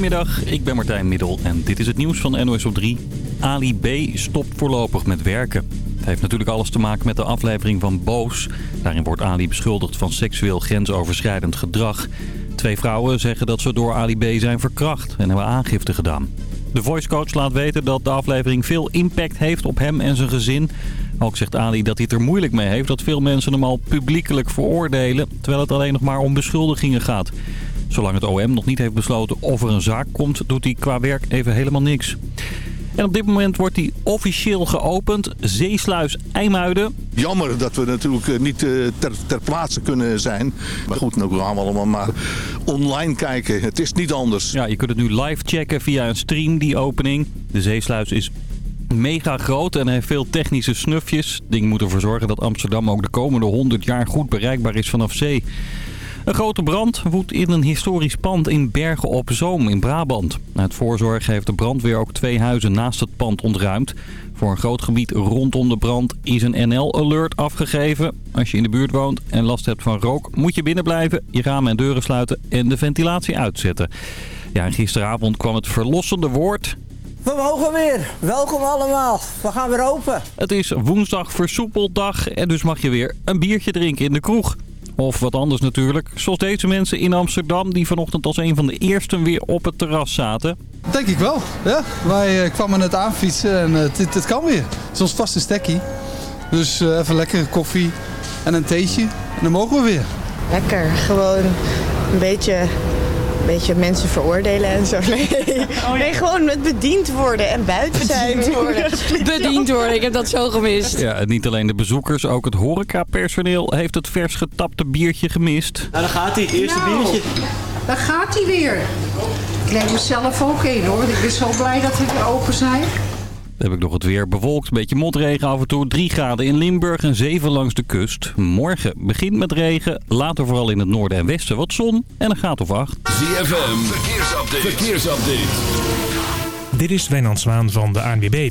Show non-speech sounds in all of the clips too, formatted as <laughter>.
Goedemiddag, ik ben Martijn Middel en dit is het nieuws van NOS op 3. Ali B. stopt voorlopig met werken. Het heeft natuurlijk alles te maken met de aflevering van Boos. Daarin wordt Ali beschuldigd van seksueel grensoverschrijdend gedrag. Twee vrouwen zeggen dat ze door Ali B. zijn verkracht en hebben aangifte gedaan. De voicecoach laat weten dat de aflevering veel impact heeft op hem en zijn gezin. Ook zegt Ali dat hij het er moeilijk mee heeft dat veel mensen hem al publiekelijk veroordelen... terwijl het alleen nog maar om beschuldigingen gaat. Zolang het OM nog niet heeft besloten of er een zaak komt, doet hij qua werk even helemaal niks. En op dit moment wordt hij officieel geopend. Zeesluis IJmuiden. Jammer dat we natuurlijk eh, niet eh, ter, ter plaatse kunnen zijn. Maar goed, nou gaan we allemaal maar online kijken. Het is niet anders. Ja, je kunt het nu live checken via een stream, die opening. De zeesluis is mega groot en heeft veel technische snufjes. Ding moet ervoor zorgen dat Amsterdam ook de komende 100 jaar goed bereikbaar is vanaf zee. Een grote brand woedt in een historisch pand in Bergen op Zoom in Brabant. Uit voorzorg heeft de brandweer ook twee huizen naast het pand ontruimd. Voor een groot gebied rondom de brand is een NL-alert afgegeven. Als je in de buurt woont en last hebt van rook, moet je binnen blijven, je ramen en deuren sluiten en de ventilatie uitzetten. Ja, en gisteravond kwam het verlossende woord. We mogen weer. Welkom allemaal. We gaan weer open. Het is woensdag versoepeldag en dus mag je weer een biertje drinken in de kroeg. Of wat anders natuurlijk. Zoals deze mensen in Amsterdam die vanochtend als een van de eersten weer op het terras zaten. Denk ik wel. Ja. Wij uh, kwamen net aanfietsen en uh, dit, dit kan weer. Het is ons vaste stekkie. Dus uh, even lekker koffie en een theetje. En dan mogen we weer. Lekker. Gewoon een beetje beetje mensen veroordelen en zo. <laughs> Nee, oh, ja. nee gewoon met bediend worden en buiten zijn. Bediend worden. <laughs> bediend worden, ik heb dat zo gemist. Ja, en niet alleen de bezoekers, ook het horecapersoneel heeft het vers getapte biertje gemist. Nou, daar gaat hij, het eerste nou, biertje. Daar gaat hij weer. Ik neem mezelf ook in hoor. Ik ben zo blij dat we weer open zijn. Dan heb ik nog het weer bewolkt. Een beetje motregen af en toe. 3 graden in Limburg en 7 langs de kust. Morgen begint met regen. Later vooral in het noorden en westen wat zon. En een graad of 8. ZFM. Verkeersupdate. Verkeersupdate. Dit is Wijnand Zwaan van de ANWB.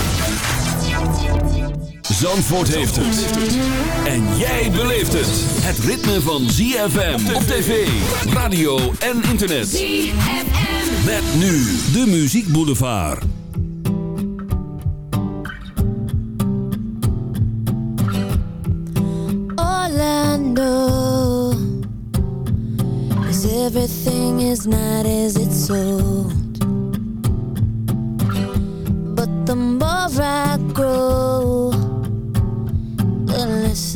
Zandvoort heeft het. En jij beleeft het. Het ritme van ZFM op tv, radio en internet. ZFM. Met nu de Muziek Boulevard. Orlando Is everything is not as it's sold But the more I grow unless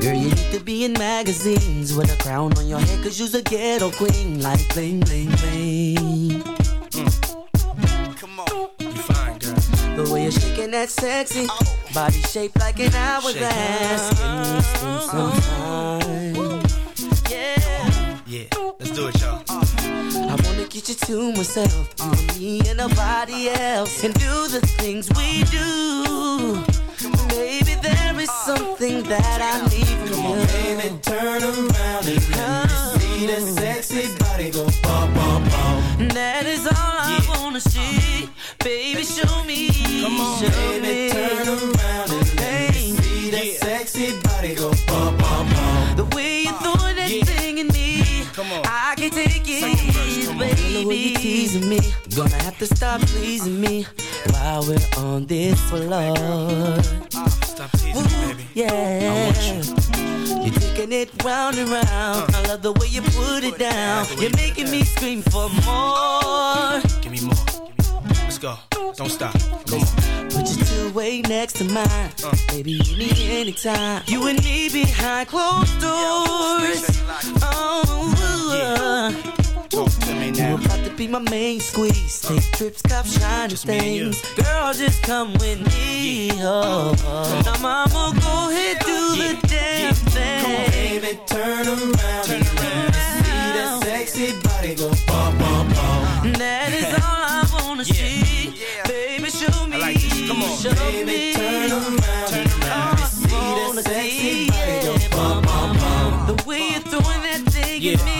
Girl, you need to be in magazines with a crown on your head, cause you's a ghetto queen, like bling, bling, bling. Mm. Come on, you fine, girl. The way you're shaking that sexy oh. body shaped like an hourglass. Give me some. Yeah. Yeah, let's do it, y'all. I wanna get you to myself, uh, me and nobody else, and do the things we do. Maybe there is something that I need from Come on, baby, turn around and let me see that sexy body go bum, bum, bum. That is all I wanna see. Baby, show me. Come on, show baby, turn around and let me see that sexy body go bum, bum, bum. The way you throw that thing Come on. I can take it, verse, baby. The way you teasing me, gonna have to stop pleasing me while we're on this floor. Stop teasing me, baby. Yeah. You. You're taking it round and round. Uh. I love the way you put it down. You're making me scream for more. Give me more. Go. Don't stop. Come on. Put your two way next to mine. Uh. Baby, you need anytime. You and me behind closed doors. Oh, yeah. Talk to me now. You about to be my main squeeze. Take trips, cop shiny things. Girl, just come with me. Oh, oh. Now, mama, go ahead, do yeah. the damn yeah. thing. Come on, baby, turn around. Turn around. See that sexy body go bum, bum, bum. That is all I wanna yeah. see. Show me. I like this. Come on, show baby, me. turn around. Turn around. See that sexy body go bum, bum, bum. The way you're throwing that thing yeah. at me.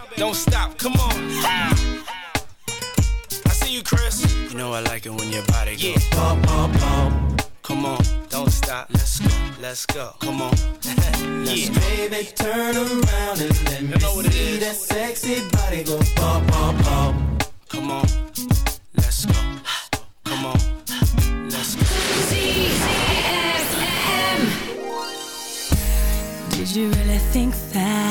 Don't stop, come on. I see you, Chris. You know I like it when your body goes yeah. bum, bum, bum. Come on, don't stop. Let's go, let's go. Come on. <laughs> let's yeah. baby, turn around and let me see that sexy body go bum, bum, bum. Come on, let's go. Come on, let's go. ZFM. Did you really think that?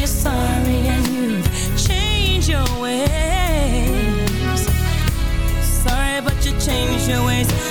your ways.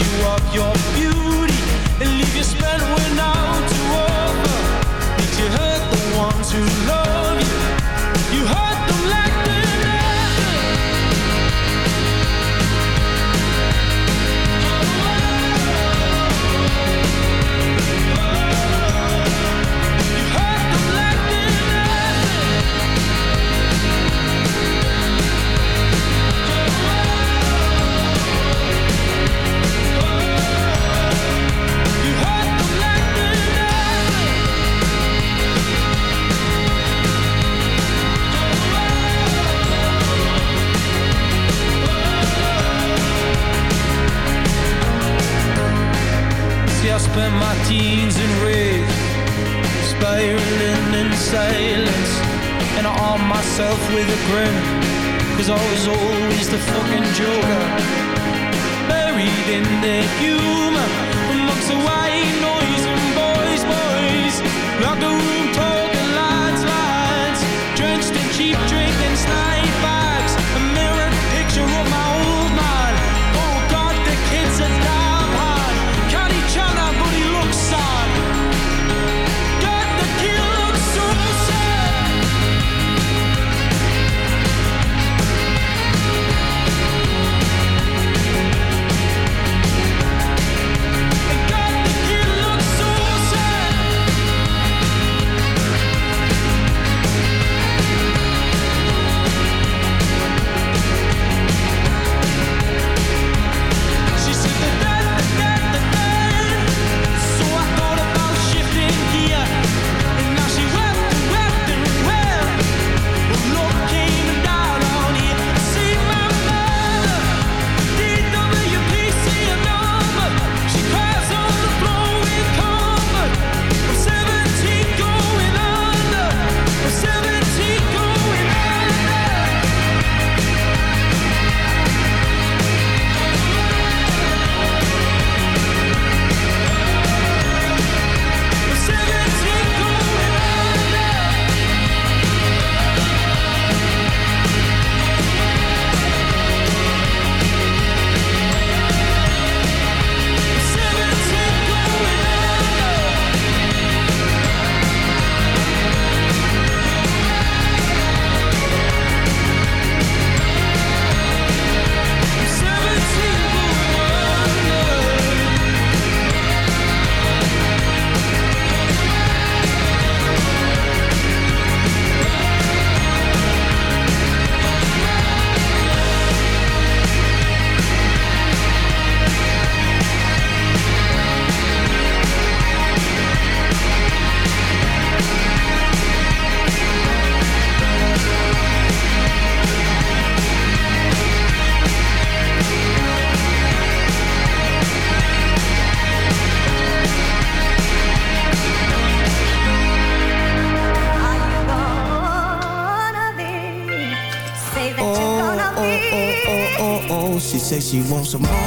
you of your Teens and rage, Spiraling in silence. And I arm myself with a grin Cause I was always the fucking joker. Buried in the humor. She wants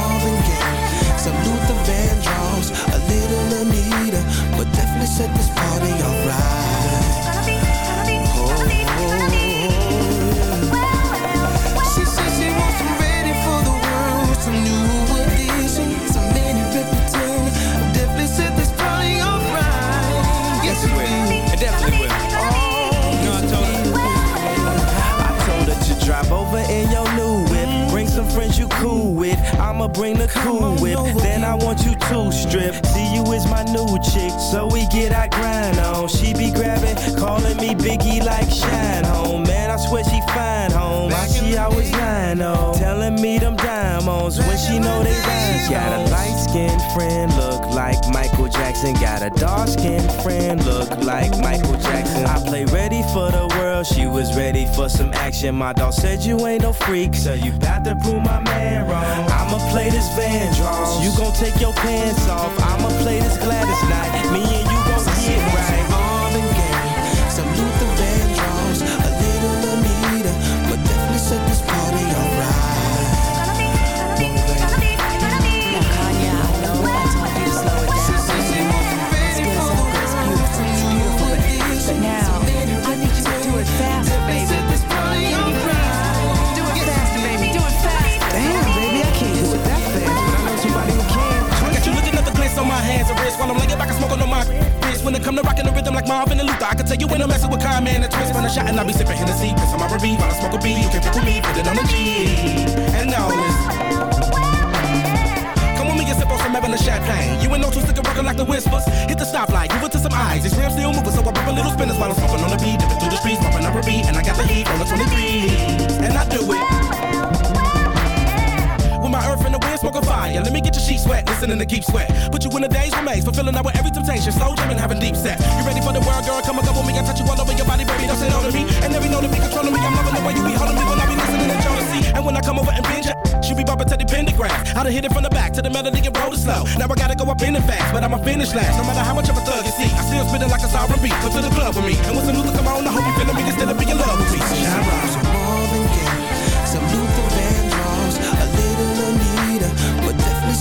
freak, so you Marvin and Luther, I can tell you when I'm messing with Kyle, man, and twist. Run a shot and I be sipping Hennessy, piss on my R&B while I smoke a B. You can pick with me, put it on the G. And now listen. Come with me and sip on some Evan and champagne. You ain't no two stick rockin' like the whispers. Hit the stoplight, give it to some eyes. These rims still moving, so I pop a little spinners while I'm smoking on the beat. Dipping through the streets, popping up a beat, and I got the heat on the 23. And I do it. My earth and the wind, smoking fire. Let me get your sheet sweat, listening to keep sweat. Put you in a daze remains, fulfilling out with every temptation. Slow jamming, having deep set. You ready for the world, girl? Come and go with me. I touch you all over your body, baby. Don't say no to me. And every know to be controlling me. I'm loving the way you be holding me when I be listening to Jodeci. And when I come over and binge she be bumping to the pentagram. I done hit it from the back to the melody and roll it slow. Now I gotta go up in the fast, but I'ma finish last. No matter how much of a thug you see, I still spit it like a sovereign beat. Come to the club with me. And when some Luther come on, I hope you feeling me. You still be in love with me. Shine right.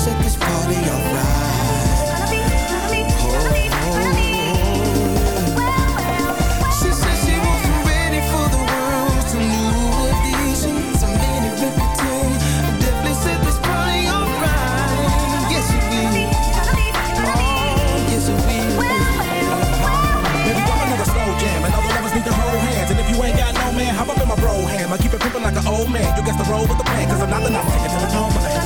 Set this party alright. She said she some ready for the world, some new edition, some Minnie Riperton. Definitely set this party alright. Yes, it will. Oh, yes, it will. Baby, I'm another slow jam, and all the lovers need to hold hands. And if you ain't got no man, hop up in my bro ham. I keep it pimpin' like an old man. You got to roll with the plan, cause I'm not the it to the tone,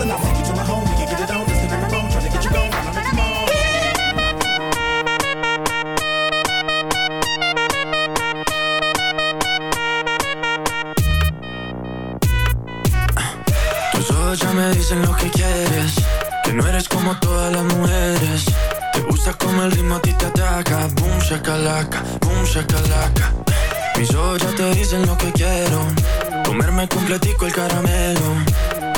plan, cause I'm not the number. Take you to my home, we can get it on, just get in the bone, tryna get you going, I'ma make you moan. Tus ojos ya me dicen lo que quieres Que no eres como todas las mujeres. Te gusta como el ritmo a ti te ataca. Boom shakalaka, boom shakalaka. Mis ojos ya te dicen lo que quiero Comerme completico el caramelo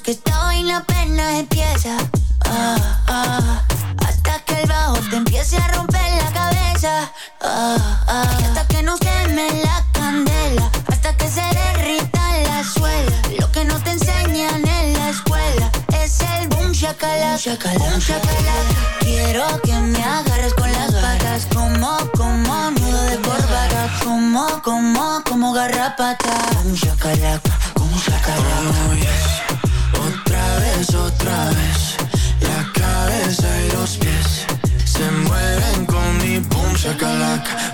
que esta vaina apenas empieza. Ah, ah, hasta que el bajo te empiece a romper la cabeza. Ah, ah, hasta que no queme la candela. Hasta que se derrita la suela. Lo que no te enseñan en la escuela es el boom shakalaka. Boom shakalaka. Quiero que me agarres con las patas. Como, como nudo de corbata. Como, como, como garrapata. Boom shakalaka. Boom shakalaka. Oh. La cabeza y los pies Se mueven con mi boom shakalaka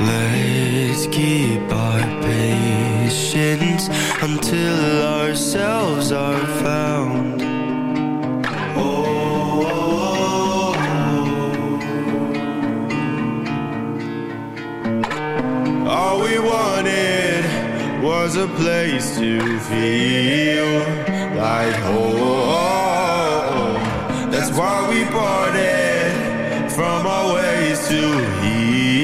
Let's keep our patience until ourselves are found. Oh. All we wanted was a place to feel like home. That's why we parted from our ways to heal